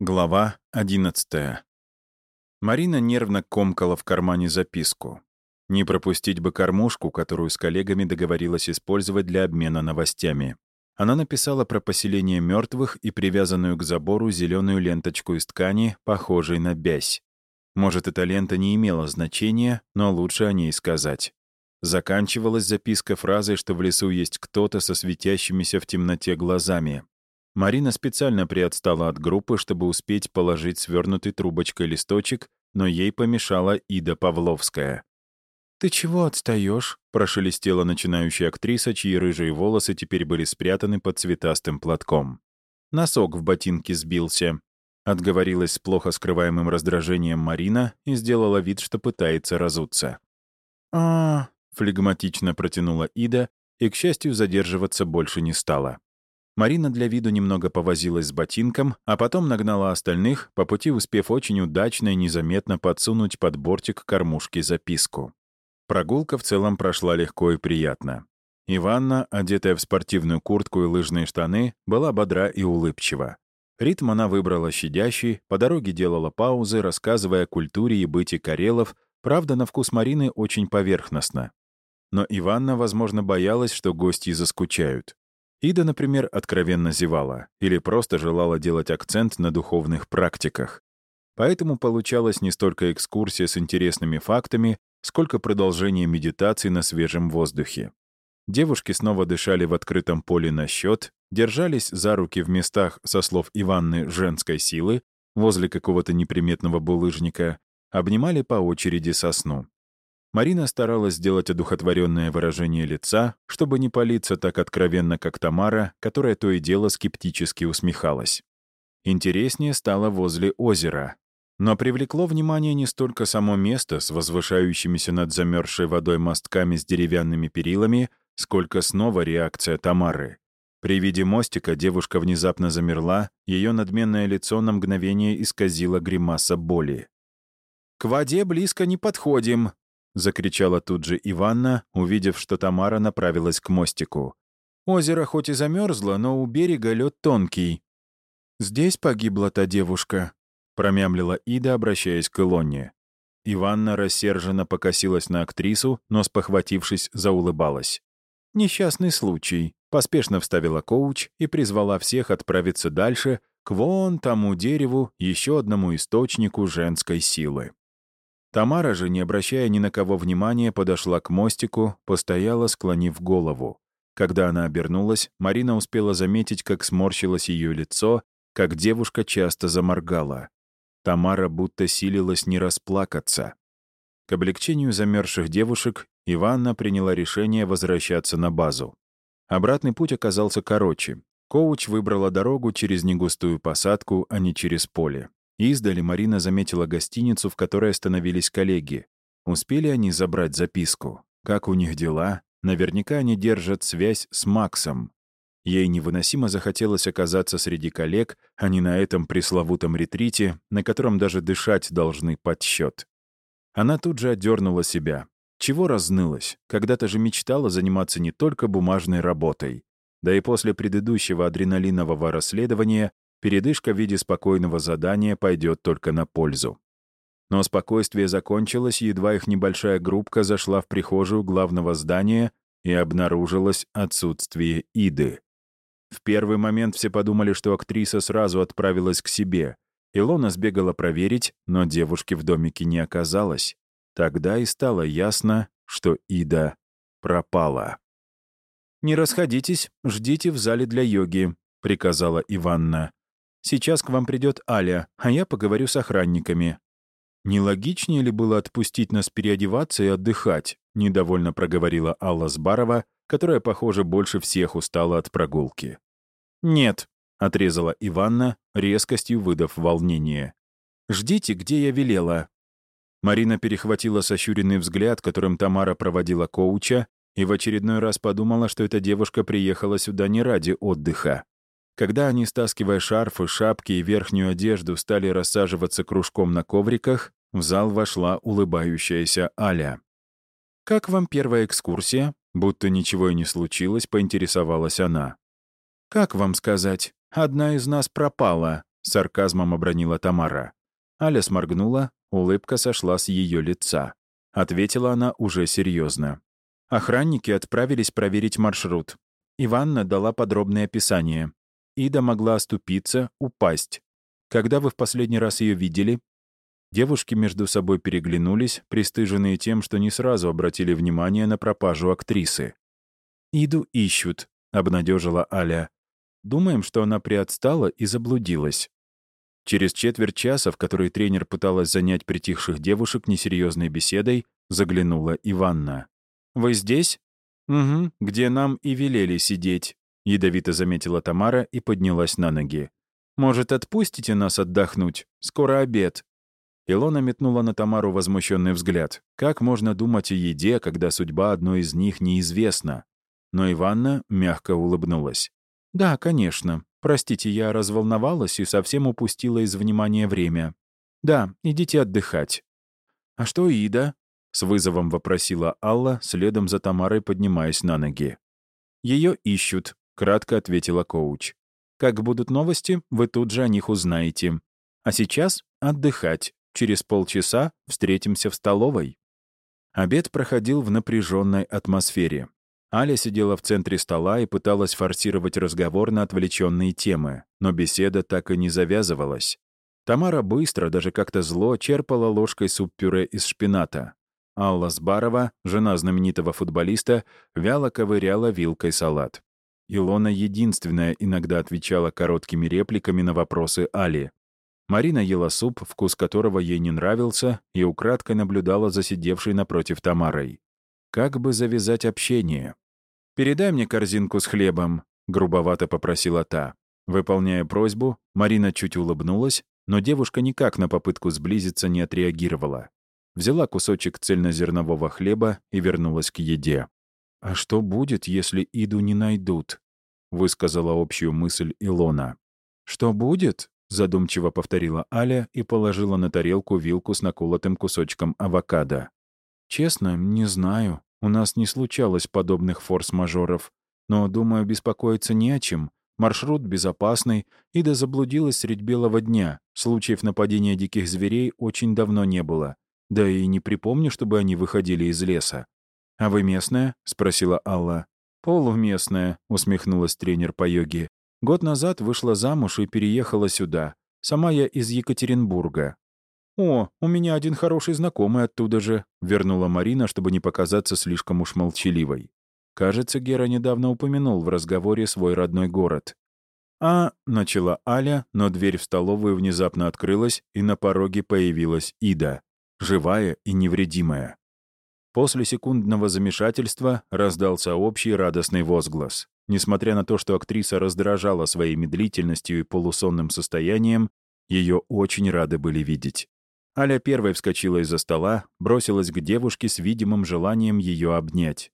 Глава 11 Марина нервно комкала в кармане записку. Не пропустить бы кормушку, которую с коллегами договорилась использовать для обмена новостями. Она написала про поселение мертвых и привязанную к забору зеленую ленточку из ткани, похожей на бязь. Может, эта лента не имела значения, но лучше о ней сказать. Заканчивалась записка фразой, что в лесу есть кто-то со светящимися в темноте глазами, Марина специально приотстала от группы, чтобы успеть положить свернутый трубочкой листочек, но ей помешала Ида Павловская. «Ты чего отстаешь? прошелестела начинающая актриса, чьи рыжие волосы теперь были спрятаны под цветастым платком. Носок в ботинке сбился. Отговорилась с плохо скрываемым раздражением Марина и сделала вид, что пытается разуться. а флегматично протянула Ида и, к счастью, задерживаться больше не стала. Марина для виду немного повозилась с ботинком, а потом нагнала остальных, по пути успев очень удачно и незаметно подсунуть под бортик кормушки записку. Прогулка в целом прошла легко и приятно. Иванна, одетая в спортивную куртку и лыжные штаны, была бодра и улыбчива. Ритм она выбрала щадящий, по дороге делала паузы, рассказывая о культуре и быте карелов, правда, на вкус Марины очень поверхностно. Но Иванна, возможно, боялась, что гости заскучают. Ида, например, откровенно зевала или просто желала делать акцент на духовных практиках. Поэтому получалась не столько экскурсия с интересными фактами, сколько продолжение медитации на свежем воздухе. Девушки снова дышали в открытом поле на счет, держались за руки в местах, со слов Иванны, женской силы, возле какого-то неприметного булыжника, обнимали по очереди сосну. Марина старалась сделать одухотворенное выражение лица, чтобы не палиться так откровенно, как Тамара, которая то и дело скептически усмехалась. Интереснее стало возле озера. Но привлекло внимание не столько само место с возвышающимися над замерзшей водой мостками с деревянными перилами, сколько снова реакция Тамары. При виде мостика девушка внезапно замерла, ее надменное лицо на мгновение исказило гримаса боли. «К воде близко не подходим», — закричала тут же Иванна, увидев, что Тамара направилась к мостику. «Озеро хоть и замерзло, но у берега лед тонкий». «Здесь погибла та девушка», — промямлила Ида, обращаясь к Илонне. Иванна рассерженно покосилась на актрису, но, спохватившись, заулыбалась. «Несчастный случай», — поспешно вставила коуч и призвала всех отправиться дальше, к вон тому дереву, еще одному источнику женской силы. Тамара же, не обращая ни на кого внимания, подошла к мостику, постояла, склонив голову. Когда она обернулась, Марина успела заметить, как сморщилось ее лицо, как девушка часто заморгала. Тамара будто силилась не расплакаться. К облегчению замерзших девушек Иванна приняла решение возвращаться на базу. Обратный путь оказался короче. Коуч выбрала дорогу через негустую посадку, а не через поле. Издали Марина заметила гостиницу, в которой остановились коллеги. Успели они забрать записку? Как у них дела? Наверняка они держат связь с Максом. Ей невыносимо захотелось оказаться среди коллег, а не на этом пресловутом ретрите, на котором даже дышать должны подсчет. Она тут же отдернула себя. Чего разнылась? Когда-то же мечтала заниматься не только бумажной работой. Да и после предыдущего адреналинового расследования передышка в виде спокойного задания пойдет только на пользу. Но спокойствие закончилось, едва их небольшая группка зашла в прихожую главного здания и обнаружилось отсутствие Иды. В первый момент все подумали, что актриса сразу отправилась к себе. Илона сбегала проверить, но девушки в домике не оказалось. Тогда и стало ясно, что Ида пропала. «Не расходитесь, ждите в зале для йоги», — приказала Иванна. Сейчас к вам придет Аля, а я поговорю с охранниками». «Нелогичнее ли было отпустить нас переодеваться и отдыхать?» — недовольно проговорила Алла Сбарова, которая, похоже, больше всех устала от прогулки. «Нет», — отрезала Иванна, резкостью выдав волнение. «Ждите, где я велела». Марина перехватила сощуренный взгляд, которым Тамара проводила коуча, и в очередной раз подумала, что эта девушка приехала сюда не ради отдыха. Когда они, стаскивая шарфы, шапки и верхнюю одежду, стали рассаживаться кружком на ковриках, в зал вошла улыбающаяся Аля. «Как вам первая экскурсия?» Будто ничего и не случилось, поинтересовалась она. «Как вам сказать? Одна из нас пропала», — сарказмом обронила Тамара. Аля сморгнула, улыбка сошла с ее лица. Ответила она уже серьезно. Охранники отправились проверить маршрут. Иванна дала подробное описание. Ида могла оступиться, упасть. Когда вы в последний раз ее видели? Девушки между собой переглянулись, пристыженные тем, что не сразу обратили внимание на пропажу актрисы. «Иду ищут», — обнадежила Аля. «Думаем, что она приотстала и заблудилась». Через четверть часа, в которой тренер пыталась занять притихших девушек несерьезной беседой, заглянула Иванна. «Вы здесь?» «Угу, где нам и велели сидеть», — ядовито заметила Тамара и поднялась на ноги. «Может, отпустите нас отдохнуть? Скоро обед». Илона метнула на Тамару возмущенный взгляд. Как можно думать о еде, когда судьба одной из них неизвестна? Но Иванна мягко улыбнулась. «Да, конечно. Простите, я разволновалась и совсем упустила из внимания время. Да, идите отдыхать». «А что Ида?» — с вызовом вопросила Алла, следом за Тамарой поднимаясь на ноги. «Ее ищут», — кратко ответила коуч. «Как будут новости, вы тут же о них узнаете. А сейчас отдыхать. Через полчаса встретимся в столовой». Обед проходил в напряженной атмосфере. Аля сидела в центре стола и пыталась форсировать разговор на отвлеченные темы, но беседа так и не завязывалась. Тамара быстро, даже как-то зло, черпала ложкой суп-пюре из шпината. Алла Сбарова, жена знаменитого футболиста, вяло ковыряла вилкой салат. Илона единственная иногда отвечала короткими репликами на вопросы Али. Марина ела суп, вкус которого ей не нравился, и украдкой наблюдала за сидевшей напротив Тамарой. Как бы завязать общение? «Передай мне корзинку с хлебом», — грубовато попросила та. Выполняя просьбу, Марина чуть улыбнулась, но девушка никак на попытку сблизиться не отреагировала. Взяла кусочек цельнозернового хлеба и вернулась к еде. «А что будет, если Иду не найдут?» — высказала общую мысль Илона. «Что будет?» — задумчиво повторила Аля и положила на тарелку вилку с наколотым кусочком авокадо. «Честно, не знаю. У нас не случалось подобных форс-мажоров. Но, думаю, беспокоиться не о чем. Маршрут безопасный, Ида заблудилась средь белого дня. Случаев нападения диких зверей очень давно не было. Да и не припомню, чтобы они выходили из леса. «А вы местная?» — спросила Алла. «Полуместная», — усмехнулась тренер по йоге. Год назад вышла замуж и переехала сюда. Сама я из Екатеринбурга. «О, у меня один хороший знакомый оттуда же», — вернула Марина, чтобы не показаться слишком уж молчаливой. Кажется, Гера недавно упомянул в разговоре свой родной город. «А...» — начала Аля, но дверь в столовую внезапно открылась, и на пороге появилась Ида, живая и невредимая. После секундного замешательства раздался общий радостный возглас. Несмотря на то, что актриса раздражала своей медлительностью и полусонным состоянием, ее очень рады были видеть. Аля первой вскочила из-за стола, бросилась к девушке с видимым желанием ее обнять.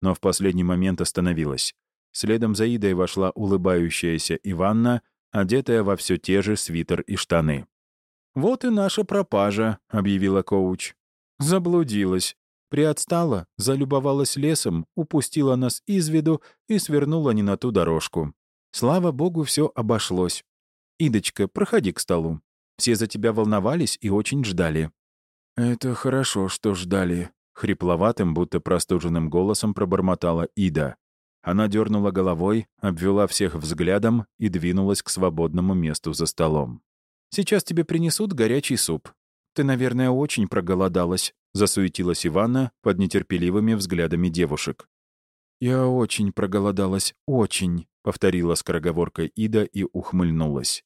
Но в последний момент остановилась. Следом за Идой вошла улыбающаяся Иванна, одетая во все те же свитер и штаны. «Вот и наша пропажа», — объявила коуч. «Заблудилась. Приотстала, залюбовалась лесом, упустила нас из виду и свернула не на ту дорожку. Слава богу, все обошлось. Идочка, проходи к столу. Все за тебя волновались и очень ждали». «Это хорошо, что ждали», — хрипловатым, будто простуженным голосом пробормотала Ида. Она дернула головой, обвела всех взглядом и двинулась к свободному месту за столом. «Сейчас тебе принесут горячий суп. Ты, наверное, очень проголодалась», засуетилась Ивана под нетерпеливыми взглядами девушек. «Я очень проголодалась, очень», — повторила скороговоркой Ида и ухмыльнулась.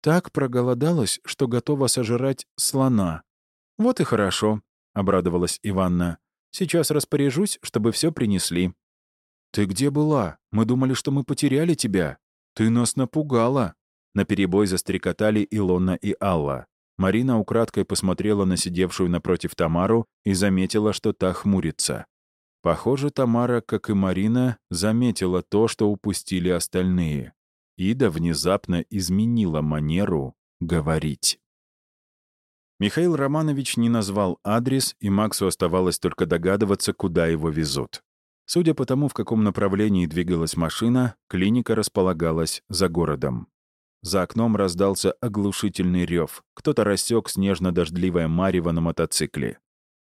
«Так проголодалась, что готова сожрать слона». «Вот и хорошо», — обрадовалась Иванна. «Сейчас распоряжусь, чтобы все принесли». «Ты где была? Мы думали, что мы потеряли тебя. Ты нас напугала». Наперебой застрекотали Илона и Алла. Марина украдкой посмотрела на сидевшую напротив Тамару и заметила, что та хмурится. Похоже, Тамара, как и Марина, заметила то, что упустили остальные. Ида внезапно изменила манеру говорить. Михаил Романович не назвал адрес, и Максу оставалось только догадываться, куда его везут. Судя по тому, в каком направлении двигалась машина, клиника располагалась за городом. За окном раздался оглушительный рев. Кто-то рассек снежно-дождливое марево на мотоцикле.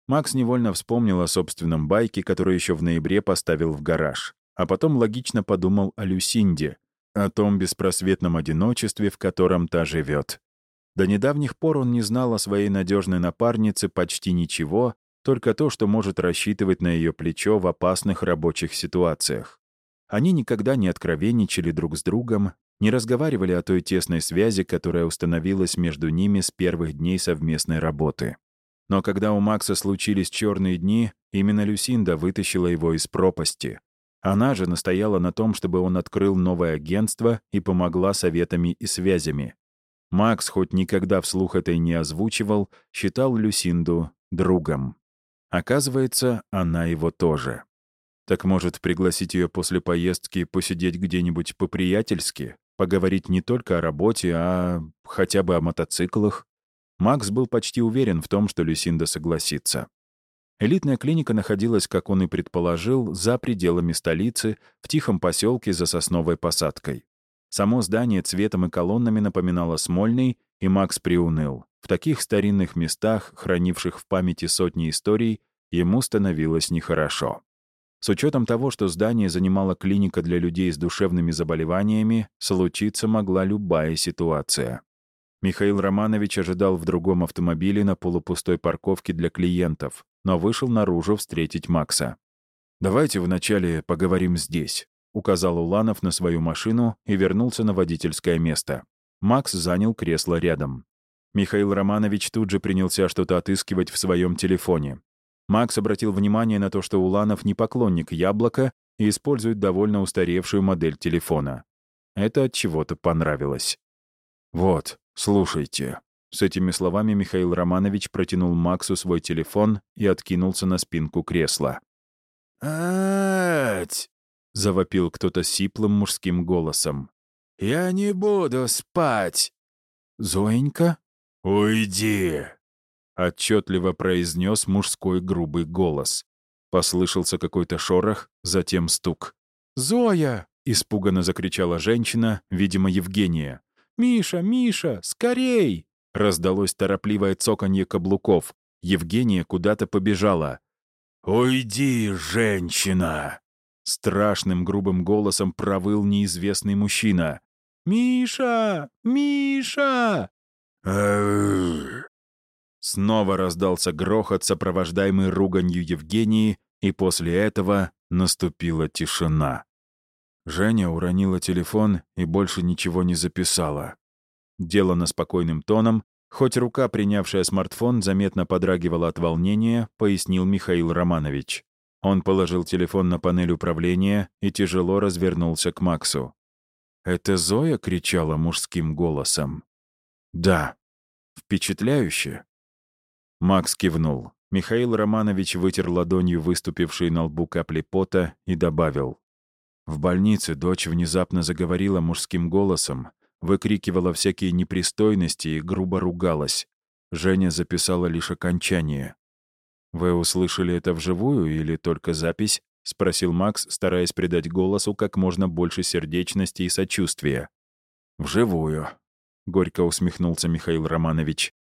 Макс невольно вспомнил о собственном байке, который еще в ноябре поставил в гараж. А потом логично подумал о Люсинде, о том беспросветном одиночестве, в котором та живет. До недавних пор он не знал о своей надежной напарнице почти ничего, только то, что может рассчитывать на ее плечо в опасных рабочих ситуациях. Они никогда не откровенничали друг с другом, не разговаривали о той тесной связи, которая установилась между ними с первых дней совместной работы. Но когда у Макса случились черные дни, именно Люсинда вытащила его из пропасти. Она же настояла на том, чтобы он открыл новое агентство и помогла советами и связями. Макс, хоть никогда вслух это и не озвучивал, считал Люсинду другом. Оказывается, она его тоже. Так может, пригласить ее после поездки посидеть где-нибудь по-приятельски, поговорить не только о работе, а хотя бы о мотоциклах? Макс был почти уверен в том, что Люсинда согласится. Элитная клиника находилась, как он и предположил, за пределами столицы, в тихом поселке за сосновой посадкой. Само здание цветом и колоннами напоминало Смольный, и Макс приуныл. В таких старинных местах, хранивших в памяти сотни историй, ему становилось нехорошо. С учетом того, что здание занимала клиника для людей с душевными заболеваниями, случиться могла любая ситуация. Михаил Романович ожидал в другом автомобиле на полупустой парковке для клиентов, но вышел наружу встретить Макса. «Давайте вначале поговорим здесь», — указал Уланов на свою машину и вернулся на водительское место. Макс занял кресло рядом. Михаил Романович тут же принялся что-то отыскивать в своем телефоне. Макс обратил внимание на то, что Уланов не поклонник яблока и использует довольно устаревшую модель телефона. Это от чего-то понравилось. «Вот, слушайте». С этими словами Михаил Романович протянул Максу свой телефон и откинулся на спинку кресла. «Ать!» — завопил кто-то сиплым мужским голосом. «Я не буду спать!» «Зоенька?» «Уйди!» — отчетливо произнес мужской грубый голос. Послышался какой-то шорох, затем стук. «Зоя!» — испуганно закричала женщина, видимо, Евгения. «Миша, Миша, скорей!» Раздалось торопливое цоканье каблуков. Евгения куда-то побежала. «Уйди, женщина!» Страшным грубым голосом провыл неизвестный мужчина. «Миша! Миша!» Снова раздался грохот, сопровождаемый руганью Евгении, и после этого наступила тишина. Женя уронила телефон и больше ничего не записала. Делано спокойным тоном, хоть рука, принявшая смартфон, заметно подрагивала от волнения, пояснил Михаил Романович. Он положил телефон на панель управления и тяжело развернулся к Максу. «Это Зоя?» — кричала мужским голосом. «Да». «Впечатляюще?» Макс кивнул. Михаил Романович вытер ладонью выступившие на лбу капли пота и добавил. В больнице дочь внезапно заговорила мужским голосом, выкрикивала всякие непристойности и грубо ругалась. Женя записала лишь окончание. «Вы услышали это вживую или только запись?» — спросил Макс, стараясь придать голосу как можно больше сердечности и сочувствия. «Вживую», — горько усмехнулся Михаил Романович.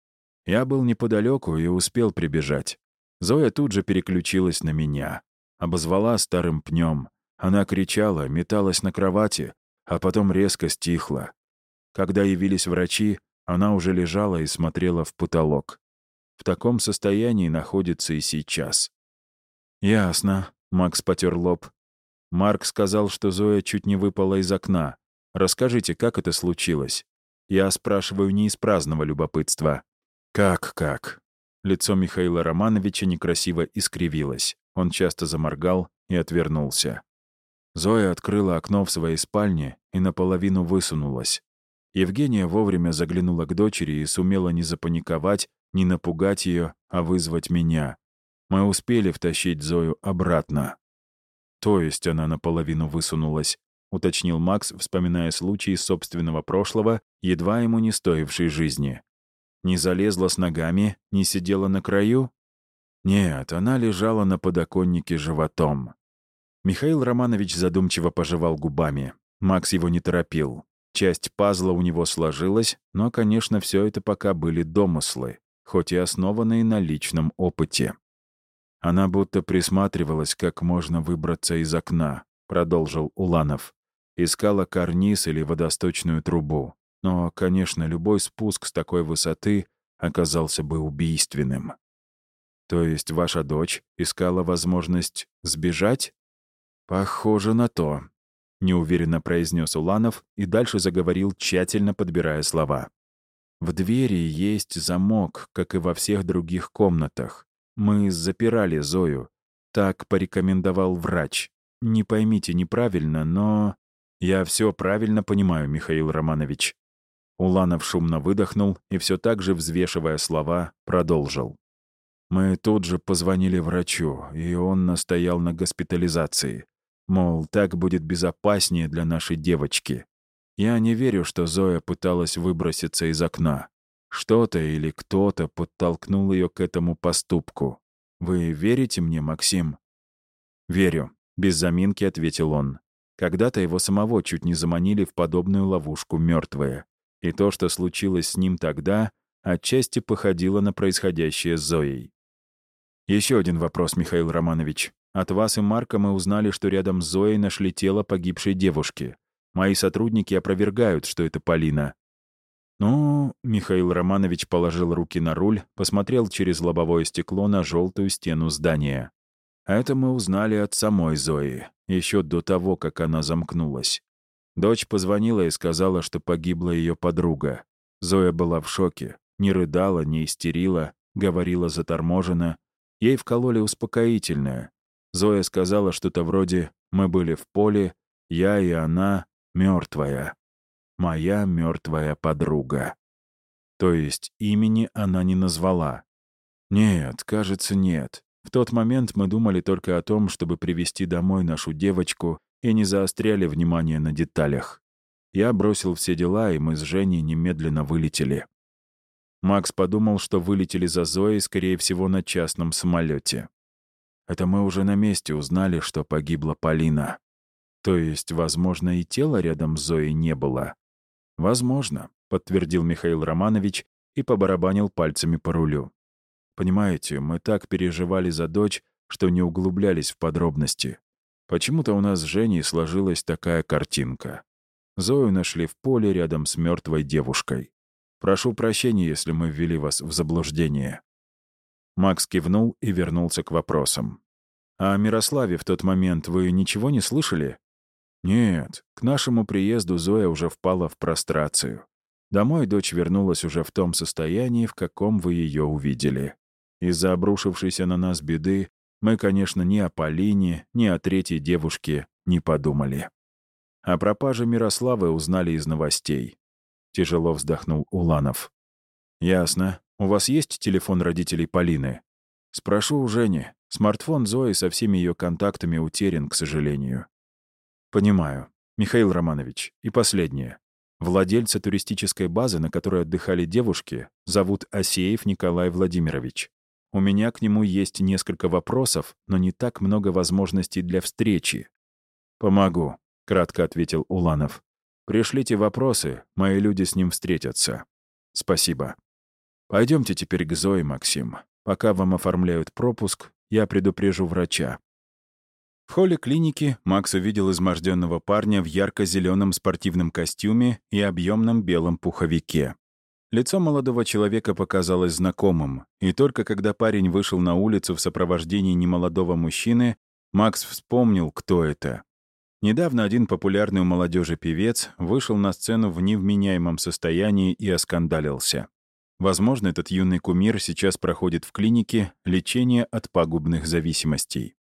Я был неподалеку и успел прибежать. Зоя тут же переключилась на меня. Обозвала старым пнем. Она кричала, металась на кровати, а потом резко стихла. Когда явились врачи, она уже лежала и смотрела в потолок. В таком состоянии находится и сейчас. «Ясно», — Макс потер лоб. Марк сказал, что Зоя чуть не выпала из окна. Расскажите, как это случилось? Я спрашиваю не из праздного любопытства. «Как-как?» Лицо Михаила Романовича некрасиво искривилось. Он часто заморгал и отвернулся. Зоя открыла окно в своей спальне и наполовину высунулась. Евгения вовремя заглянула к дочери и сумела не запаниковать, не напугать ее, а вызвать меня. Мы успели втащить Зою обратно. То есть она наполовину высунулась, уточнил Макс, вспоминая случай собственного прошлого, едва ему не стоившей жизни. Не залезла с ногами, не сидела на краю? Нет, она лежала на подоконнике животом. Михаил Романович задумчиво пожевал губами. Макс его не торопил. Часть пазла у него сложилась, но, конечно, все это пока были домыслы, хоть и основанные на личном опыте. Она будто присматривалась, как можно выбраться из окна, продолжил Уланов. Искала карниз или водосточную трубу. Но, конечно, любой спуск с такой высоты оказался бы убийственным. То есть ваша дочь искала возможность сбежать? Похоже на то, неуверенно произнес Уланов и дальше заговорил, тщательно подбирая слова. В двери есть замок, как и во всех других комнатах. Мы запирали Зою. Так порекомендовал врач. Не поймите неправильно, но... Я все правильно понимаю, Михаил Романович. Уланов шумно выдохнул и все так же, взвешивая слова, продолжил. Мы тут же позвонили врачу, и он настоял на госпитализации. Мол, так будет безопаснее для нашей девочки. Я не верю, что Зоя пыталась выброситься из окна. Что-то или кто-то подтолкнул ее к этому поступку. Вы верите мне, Максим? Верю, без заминки ответил он. Когда-то его самого чуть не заманили в подобную ловушку мертвые. И то, что случилось с ним тогда, отчасти походило на происходящее с Зоей. Еще один вопрос, Михаил Романович. От вас и Марка мы узнали, что рядом с Зоей нашли тело погибшей девушки. Мои сотрудники опровергают, что это Полина. Ну, Михаил Романович положил руки на руль, посмотрел через лобовое стекло на желтую стену здания. Это мы узнали от самой Зои, еще до того, как она замкнулась. Дочь позвонила и сказала, что погибла ее подруга. Зоя была в шоке, не рыдала, не истерила, говорила заторможенно. Ей вкололи успокоительное. Зоя сказала что-то вроде «Мы были в поле, я и она, мертвая. Моя мертвая подруга. То есть имени она не назвала. Нет, кажется, нет. В тот момент мы думали только о том, чтобы привести домой нашу девочку и не заостряли внимание на деталях. Я бросил все дела, и мы с Женей немедленно вылетели. Макс подумал, что вылетели за Зоей, скорее всего, на частном самолете. Это мы уже на месте узнали, что погибла Полина. То есть, возможно, и тела рядом с Зоей не было? Возможно, подтвердил Михаил Романович и побарабанил пальцами по рулю. Понимаете, мы так переживали за дочь, что не углублялись в подробности. Почему-то у нас с Женей сложилась такая картинка. Зою нашли в поле рядом с мертвой девушкой. Прошу прощения, если мы ввели вас в заблуждение. Макс кивнул и вернулся к вопросам. «А о Мирославе в тот момент вы ничего не слышали?» Нет, к нашему приезду Зоя уже впала в прострацию. Домой дочь вернулась уже в том состоянии, в каком вы ее увидели. Из-за обрушившейся на нас беды мы, конечно, ни о Полине, ни о третьей девушке не подумали. О пропаже Мирославы узнали из новостей. Тяжело вздохнул Уланов. «Ясно. У вас есть телефон родителей Полины?» «Спрошу у Жени. Смартфон Зои со всеми ее контактами утерян, к сожалению. Понимаю. Михаил Романович, и последнее. Владельца туристической базы, на которой отдыхали девушки, зовут Асеев Николай Владимирович. У меня к нему есть несколько вопросов, но не так много возможностей для встречи. «Помогу», — кратко ответил Уланов. «Пришлите вопросы, мои люди с ним встретятся. Спасибо. Пойдемте теперь к Зое, Максим. Пока вам оформляют пропуск, я предупрежу врача. В холле клиники Макс увидел изможденного парня в ярко-зеленом спортивном костюме и объемном белом пуховике. Лицо молодого человека показалось знакомым, и только когда парень вышел на улицу в сопровождении немолодого мужчины, Макс вспомнил, кто это. Недавно один популярный у молодежи певец вышел на сцену в невменяемом состоянии и оскандалился. Возможно, этот юный кумир сейчас проходит в клинике лечение от пагубных зависимостей.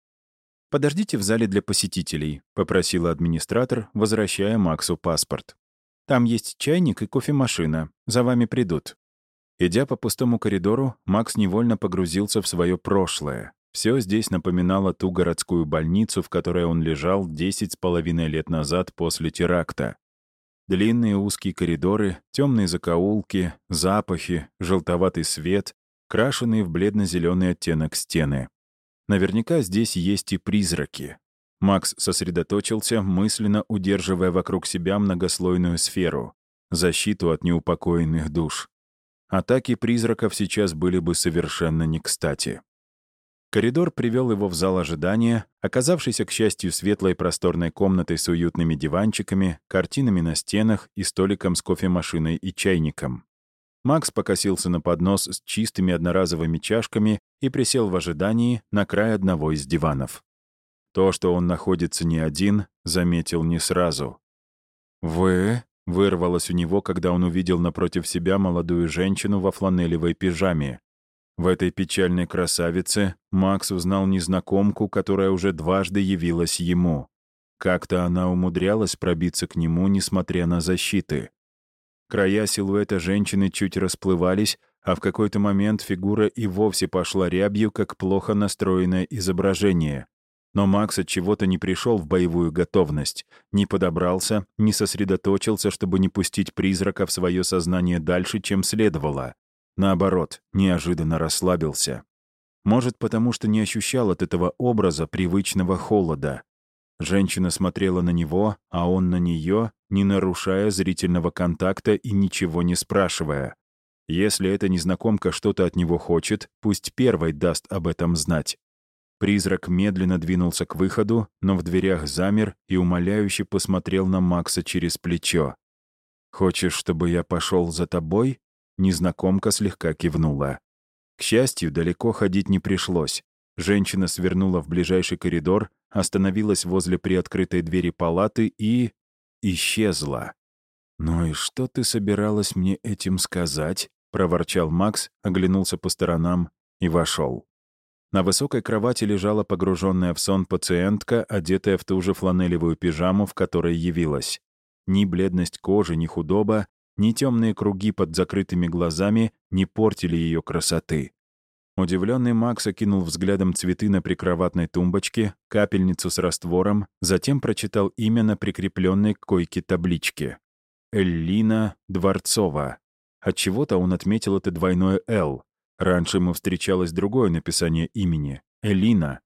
«Подождите в зале для посетителей», — попросила администратор, возвращая Максу паспорт. «Там есть чайник и кофемашина. За вами придут». Идя по пустому коридору, Макс невольно погрузился в свое прошлое. Все здесь напоминало ту городскую больницу, в которой он лежал десять с половиной лет назад после теракта. Длинные узкие коридоры, темные закоулки, запахи, желтоватый свет, крашеные в бледно-зеленый оттенок стены. Наверняка здесь есть и призраки. Макс сосредоточился, мысленно удерживая вокруг себя многослойную сферу — защиту от неупокоенных душ. Атаки призраков сейчас были бы совершенно не кстати. Коридор привел его в зал ожидания, оказавшийся, к счастью, светлой просторной комнатой с уютными диванчиками, картинами на стенах и столиком с кофемашиной и чайником. Макс покосился на поднос с чистыми одноразовыми чашками и присел в ожидании на край одного из диванов. То, что он находится не один, заметил не сразу. «Вы?» — вырвалось у него, когда он увидел напротив себя молодую женщину во фланелевой пижаме, в этой печальной красавице Макс узнал незнакомку, которая уже дважды явилась ему. Как-то она умудрялась пробиться к нему, несмотря на защиты. Края силуэта женщины чуть расплывались, а в какой-то момент фигура и вовсе пошла рябью, как плохо настроенное изображение. Но Макс от чего-то не пришел в боевую готовность, не подобрался, не сосредоточился, чтобы не пустить призрака в свое сознание дальше, чем следовало. Наоборот, неожиданно расслабился. Может, потому что не ощущал от этого образа привычного холода. Женщина смотрела на него, а он на нее, не нарушая зрительного контакта и ничего не спрашивая. Если эта незнакомка что-то от него хочет, пусть первой даст об этом знать. Призрак медленно двинулся к выходу, но в дверях замер и умоляюще посмотрел на Макса через плечо. «Хочешь, чтобы я пошел за тобой?» Незнакомка слегка кивнула. К счастью, далеко ходить не пришлось. Женщина свернула в ближайший коридор, остановилась возле приоткрытой двери палаты и... исчезла. «Ну и что ты собиралась мне этим сказать?» — проворчал Макс, оглянулся по сторонам и вошел. На высокой кровати лежала погруженная в сон пациентка, одетая в ту же фланелевую пижаму, в которой явилась. Ни бледность кожи, ни худоба ни темные круги под закрытыми глазами не портили ее красоты. Удивленный Макс окинул взглядом цветы на прикроватной тумбочке, капельницу с раствором, затем прочитал имя на прикрепленной к койке табличке. Эллина Дворцова. Отчего-то он отметил это двойное «Л». Раньше ему встречалось другое написание имени — Элина.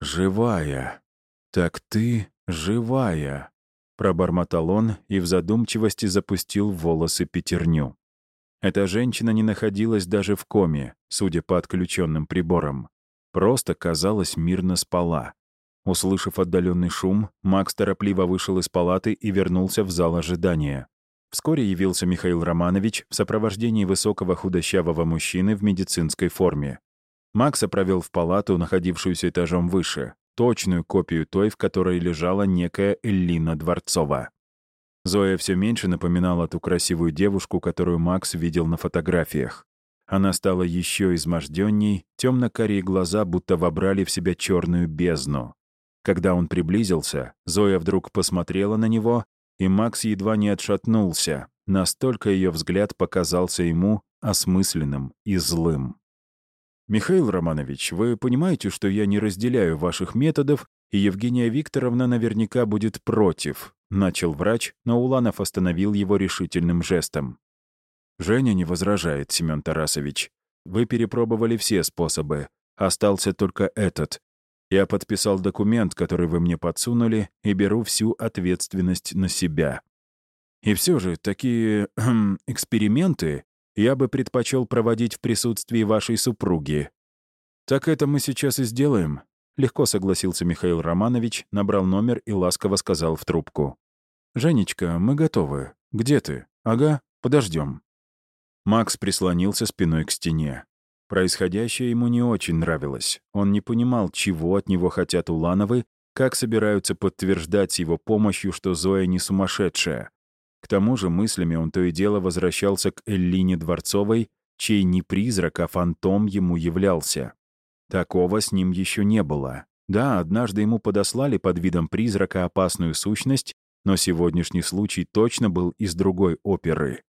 «Живая. Так ты живая», Пробормотал он и в задумчивости запустил в волосы пятерню. Эта женщина не находилась даже в коме, судя по отключенным приборам. Просто, казалось, мирно спала. Услышав отдаленный шум, Макс торопливо вышел из палаты и вернулся в зал ожидания. Вскоре явился Михаил Романович в сопровождении высокого худощавого мужчины в медицинской форме. Макса провел в палату, находившуюся этажом выше точную копию той, в которой лежала некая Эллина Дворцова. Зоя все меньше напоминала ту красивую девушку, которую Макс видел на фотографиях. Она стала еще изможденней, темно-карие глаза будто вобрали в себя черную бездну. Когда он приблизился, Зоя вдруг посмотрела на него, и Макс едва не отшатнулся, настолько ее взгляд показался ему осмысленным и злым. «Михаил Романович, вы понимаете, что я не разделяю ваших методов, и Евгения Викторовна наверняка будет против», — начал врач, но Уланов остановил его решительным жестом. «Женя не возражает, Семен Тарасович. Вы перепробовали все способы. Остался только этот. Я подписал документ, который вы мне подсунули, и беру всю ответственность на себя. И все же такие эксперименты я бы предпочел проводить в присутствии вашей супруги». «Так это мы сейчас и сделаем», — легко согласился Михаил Романович, набрал номер и ласково сказал в трубку. «Женечка, мы готовы. Где ты? Ага, подождем». Макс прислонился спиной к стене. Происходящее ему не очень нравилось. Он не понимал, чего от него хотят Улановы, как собираются подтверждать его помощью, что Зоя не сумасшедшая. К тому же мыслями он то и дело возвращался к Эллине Дворцовой, чей не призрак, а фантом ему являлся. Такого с ним еще не было. Да, однажды ему подослали под видом призрака опасную сущность, но сегодняшний случай точно был из другой оперы.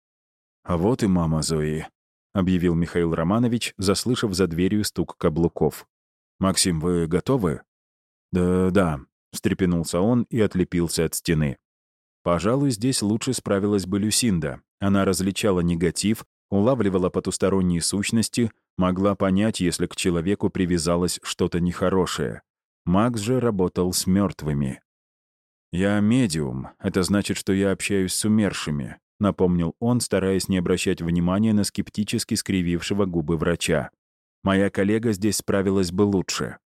«А вот и мама Зои», — объявил Михаил Романович, заслышав за дверью стук каблуков. «Максим, вы готовы?» «Да-да», — встрепенулся он и отлепился от стены. Пожалуй, здесь лучше справилась бы Люсинда. Она различала негатив, улавливала потусторонние сущности, могла понять, если к человеку привязалось что-то нехорошее. Макс же работал с мертвыми. «Я медиум. Это значит, что я общаюсь с умершими», — напомнил он, стараясь не обращать внимания на скептически скривившего губы врача. «Моя коллега здесь справилась бы лучше.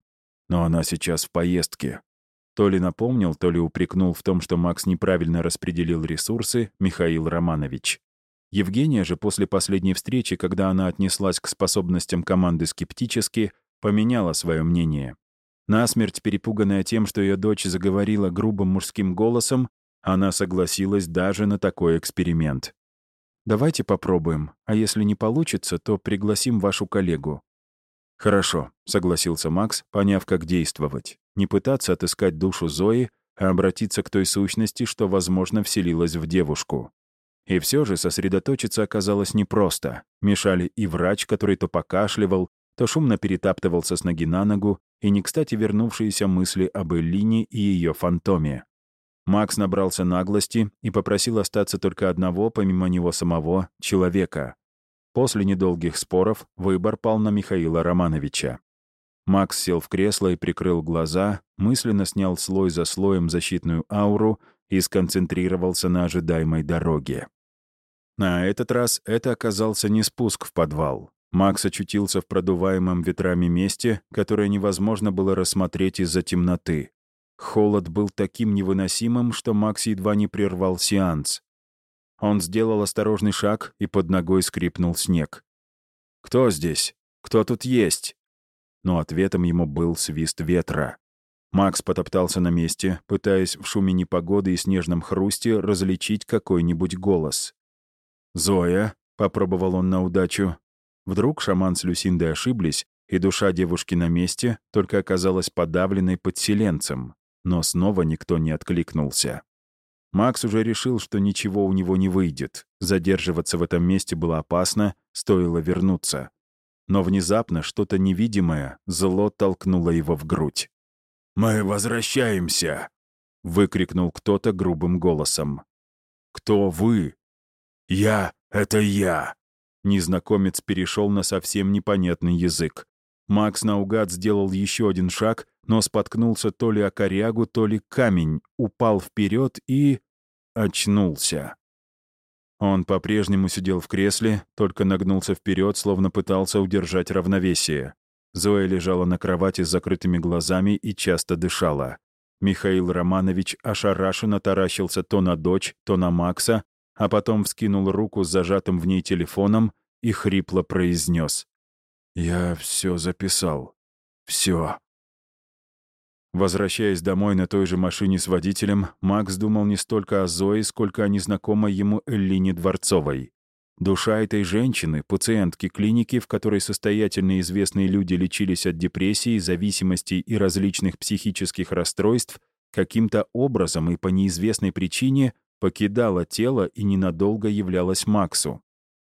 Но она сейчас в поездке». То ли напомнил, то ли упрекнул в том, что Макс неправильно распределил ресурсы, Михаил Романович. Евгения же после последней встречи, когда она отнеслась к способностям команды скептически, поменяла свое мнение. Насмерть перепуганная тем, что ее дочь заговорила грубым мужским голосом, она согласилась даже на такой эксперимент. «Давайте попробуем, а если не получится, то пригласим вашу коллегу». «Хорошо», — согласился Макс, поняв, как действовать. Не пытаться отыскать душу Зои, а обратиться к той сущности, что, возможно, вселилась в девушку. И все же сосредоточиться оказалось непросто. Мешали и врач, который то покашливал, то шумно перетаптывался с ноги на ногу, и не кстати вернувшиеся мысли об Эллине и ее фантоме. Макс набрался наглости и попросил остаться только одного, помимо него самого, человека. После недолгих споров выбор пал на Михаила Романовича. Макс сел в кресло и прикрыл глаза, мысленно снял слой за слоем защитную ауру и сконцентрировался на ожидаемой дороге. На этот раз это оказался не спуск в подвал. Макс очутился в продуваемом ветрами месте, которое невозможно было рассмотреть из-за темноты. Холод был таким невыносимым, что Макс едва не прервал сеанс. Он сделал осторожный шаг, и под ногой скрипнул снег. «Кто здесь? Кто тут есть?» Но ответом ему был свист ветра. Макс потоптался на месте, пытаясь в шуме непогоды и снежном хрусте различить какой-нибудь голос. «Зоя», — попробовал он на удачу, Вдруг шаман с Люсиндой ошиблись, и душа девушки на месте только оказалась подавленной подселенцем, но снова никто не откликнулся. Макс уже решил, что ничего у него не выйдет. Задерживаться в этом месте было опасно, стоило вернуться. Но внезапно что-то невидимое, зло толкнуло его в грудь. «Мы возвращаемся!» — выкрикнул кто-то грубым голосом. «Кто вы?» «Я — это я!» Незнакомец перешел на совсем непонятный язык. Макс наугад сделал еще один шаг, но споткнулся то ли о корягу, то ли камень, упал вперед и... очнулся. Он по-прежнему сидел в кресле, только нагнулся вперед, словно пытался удержать равновесие. Зоя лежала на кровати с закрытыми глазами и часто дышала. Михаил Романович ошарашенно таращился то на дочь, то на Макса, а потом вскинул руку с зажатым в ней телефоном и хрипло произнес. «Я все записал. Все». Возвращаясь домой на той же машине с водителем, Макс думал не столько о Зое, сколько о незнакомой ему Эллине Дворцовой. Душа этой женщины, пациентки клиники, в которой состоятельные известные люди лечились от депрессии, зависимостей и различных психических расстройств, каким-то образом и по неизвестной причине покидала тело и ненадолго являлась Максу.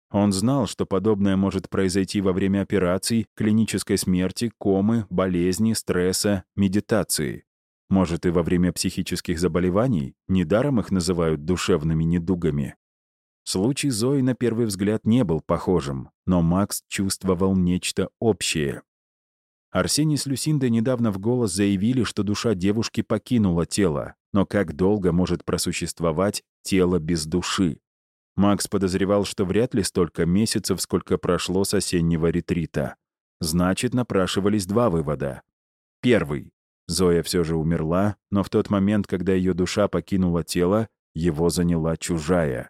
Он знал, что подобное может произойти во время операций, клинической смерти, комы, болезни, стресса, медитации. Может, и во время психических заболеваний, недаром их называют душевными недугами. Случай Зои на первый взгляд не был похожим, но Макс чувствовал нечто общее. Арсений с Люсиндой недавно в голос заявили, что душа девушки покинула тело, но как долго может просуществовать тело без души? Макс подозревал, что вряд ли столько месяцев, сколько прошло с осеннего ретрита. Значит, напрашивались два вывода. Первый. Зоя все же умерла, но в тот момент, когда ее душа покинула тело, его заняла чужая.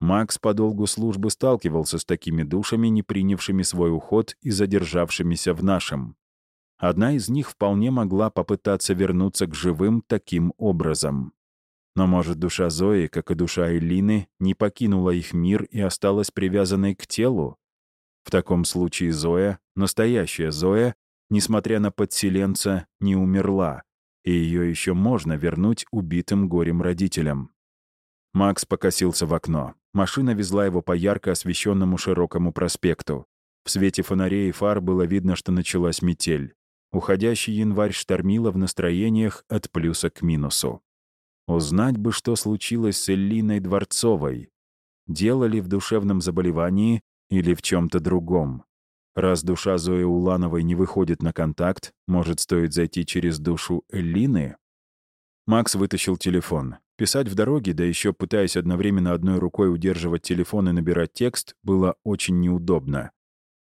Макс по долгу службы сталкивался с такими душами, не принявшими свой уход и задержавшимися в нашем. Одна из них вполне могла попытаться вернуться к живым таким образом. Но, может, душа Зои, как и душа Элины, не покинула их мир и осталась привязанной к телу? В таком случае Зоя, настоящая Зоя, несмотря на подселенца, не умерла, и ее еще можно вернуть убитым горем родителям. Макс покосился в окно. Машина везла его по ярко освещенному широкому проспекту. В свете фонарей и фар было видно, что началась метель. Уходящий январь штормило в настроениях от плюса к минусу. Узнать бы, что случилось с Эллиной Дворцовой. Дело ли в душевном заболевании или в чем-то другом. Раз душа Зои Улановой не выходит на контакт, может, стоит зайти через душу Эллины? Макс вытащил телефон. Писать в дороге, да еще пытаясь одновременно одной рукой удерживать телефон и набирать текст, было очень неудобно.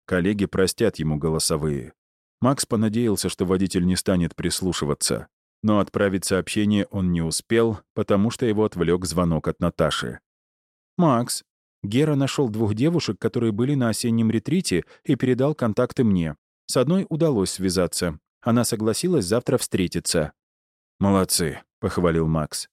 Коллеги простят ему голосовые. Макс понадеялся, что водитель не станет прислушиваться. Но отправить сообщение он не успел, потому что его отвлек звонок от Наташи. «Макс, Гера нашел двух девушек, которые были на осеннем ретрите, и передал контакты мне. С одной удалось связаться. Она согласилась завтра встретиться». «Молодцы», — похвалил Макс.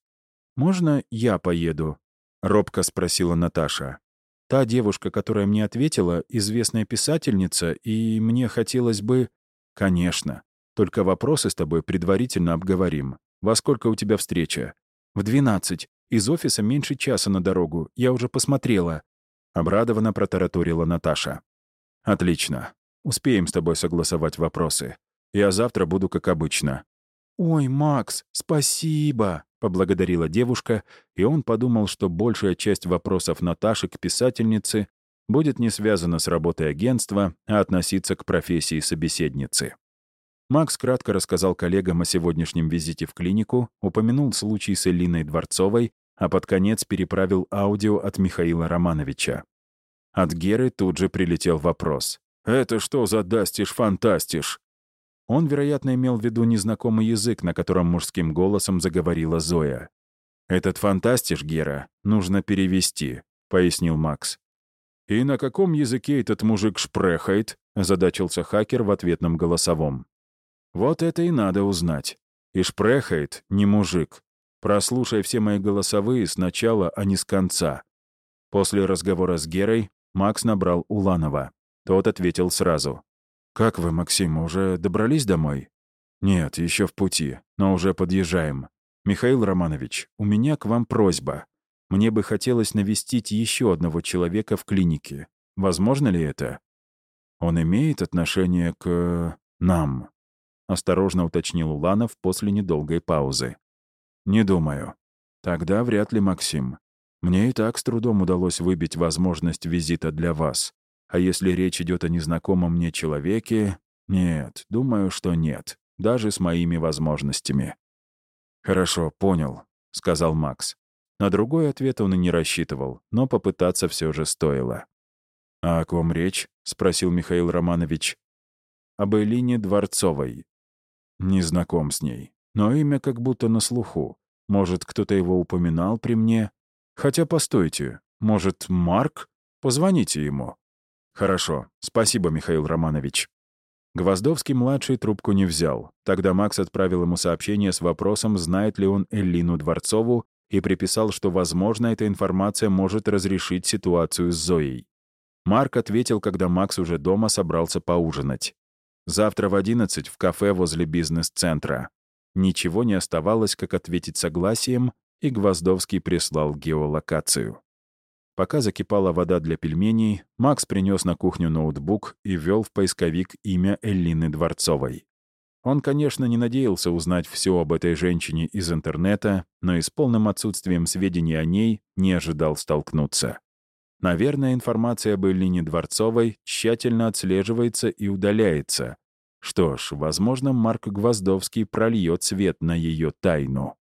«Можно я поеду?» — робко спросила Наташа. «Та девушка, которая мне ответила, известная писательница, и мне хотелось бы...» «Конечно. Только вопросы с тобой предварительно обговорим. Во сколько у тебя встреча?» «В двенадцать. Из офиса меньше часа на дорогу. Я уже посмотрела». Обрадованно протараторила Наташа. «Отлично. Успеем с тобой согласовать вопросы. Я завтра буду как обычно». «Ой, Макс, спасибо!» — поблагодарила девушка, и он подумал, что большая часть вопросов Наташи к писательнице будет не связано с работой агентства, а относиться к профессии собеседницы. Макс кратко рассказал коллегам о сегодняшнем визите в клинику, упомянул случай с Элиной Дворцовой, а под конец переправил аудио от Михаила Романовича. От Геры тут же прилетел вопрос. «Это что за дастиш-фантастиш?» Он, вероятно, имел в виду незнакомый язык, на котором мужским голосом заговорила Зоя. «Этот фантастиш, Гера, нужно перевести», — пояснил Макс. «И на каком языке этот мужик шпрехает?» — озадачился хакер в ответном голосовом. «Вот это и надо узнать. И шпрехает не мужик. Прослушай все мои голосовые сначала, а не с конца». После разговора с Герой Макс набрал Уланова. Тот ответил сразу. «Как вы, Максим, уже добрались домой?» «Нет, еще в пути, но уже подъезжаем. Михаил Романович, у меня к вам просьба. Мне бы хотелось навестить еще одного человека в клинике. Возможно ли это? Он имеет отношение к... нам?» Осторожно уточнил Уланов после недолгой паузы. «Не думаю. Тогда вряд ли, Максим. Мне и так с трудом удалось выбить возможность визита для вас. А если речь идет о незнакомом мне человеке... Нет, думаю, что нет. Даже с моими возможностями». «Хорошо, понял», — сказал Макс. На другой ответ он и не рассчитывал, но попытаться все же стоило. «А о ком речь?» — спросил Михаил Романович. «Об Элине Дворцовой». «Не знаком с ней, но имя как будто на слуху. Может, кто-то его упоминал при мне? Хотя, постойте, может, Марк? Позвоните ему». «Хорошо. Спасибо, Михаил Романович». Гвоздовский-младший трубку не взял. Тогда Макс отправил ему сообщение с вопросом, знает ли он Эллину Дворцову, и приписал, что, возможно, эта информация может разрешить ситуацию с Зоей. Марк ответил, когда Макс уже дома собрался поужинать. «Завтра в 11 в кафе возле бизнес-центра». Ничего не оставалось, как ответить согласием, и Гвоздовский прислал геолокацию. Пока закипала вода для пельменей, Макс принес на кухню ноутбук и ввел в поисковик имя Эллины Дворцовой. Он, конечно, не надеялся узнать все об этой женщине из интернета, но и с полным отсутствием сведений о ней не ожидал столкнуться. Наверное, информация об Эллине Дворцовой тщательно отслеживается и удаляется. Что ж, возможно, Марк Гвоздовский прольет свет на ее тайну.